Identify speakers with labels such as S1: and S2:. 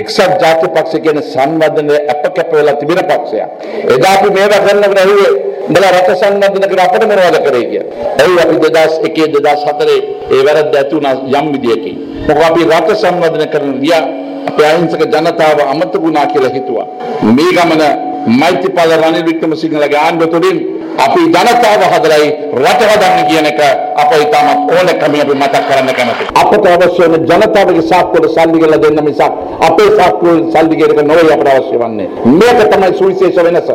S1: එක්සත් ජාතික පක්ෂ කියන සංවර්ධනය අප කැප වෙලා තිබෙන පක්ෂයක්. එදා අපි මේවා කරනකොට ඇහුවේ උඹලා රට සංවර්ධන කර අපිට මොනවද කරේ කියලා. එයි අපි 2001 2004 ඒ වැරද්ද ඇති වුණා යම් විදියකින්. මොකද අපි රට සංවර්ධන කරන ගියා අපේ අහිංසක ජනතාව අමතක වුණා කියලා හිතුවා. මේ ගමන මෛත්‍රීපාල රනිල් වික්‍රමසිංහලගේ ආණ්ඩුව තුළින් අපි ජනතාව හදලයි රට හදන්න කියන එක අප ඉතාමත් ඕනකමින් අපි මතක් කරන්න කැමතියි. අපට අවශ්‍ය වෙන ජනතාවගේ සාක්කුවට සල්ලි ගෙලා දෙන්න මිසක් අපේ සාක්කුවේ සල්ලි ගෙලක නොවේ අපට අවශ්‍ය වන්නේ. මේක තමයි සුවිශේෂ වෙනස.